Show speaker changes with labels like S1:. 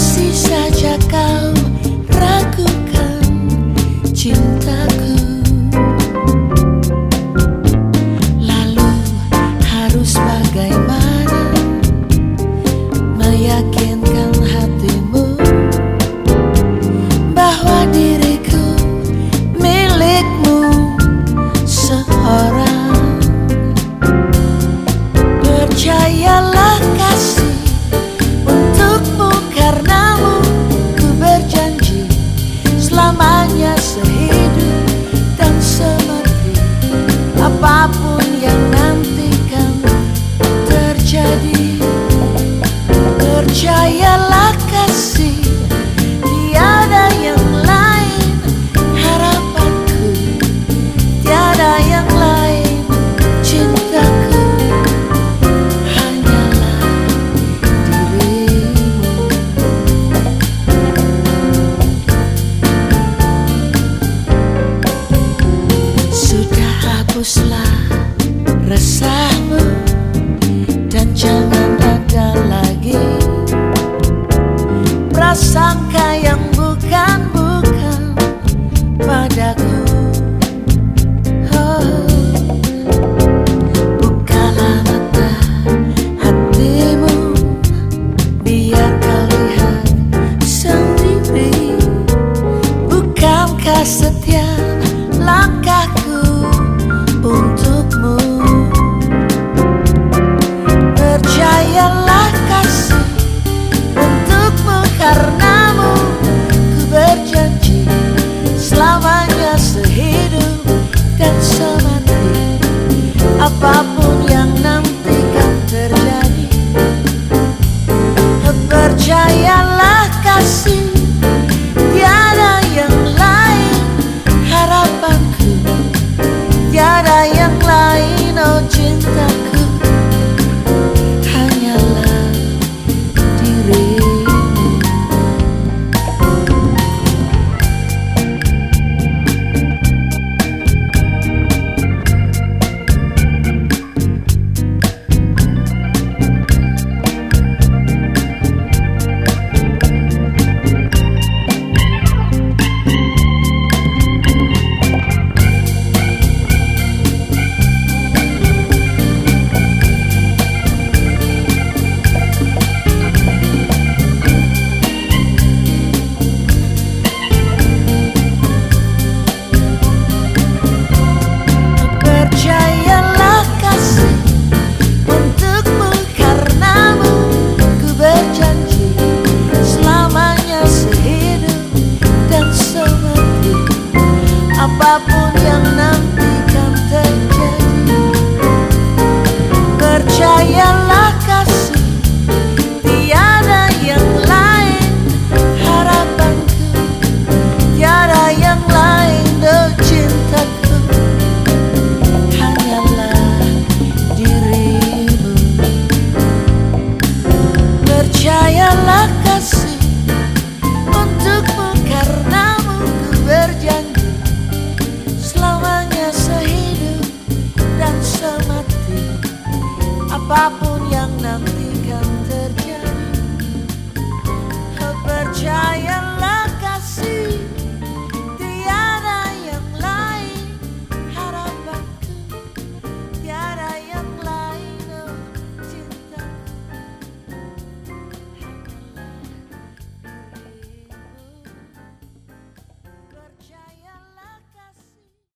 S1: masih saja kau say hapuslah resahmu dan jangan ada lagi prasangka yang bukan. sehidup dan semati. Apa pun apa pun yang nantikan terjadi Percayalah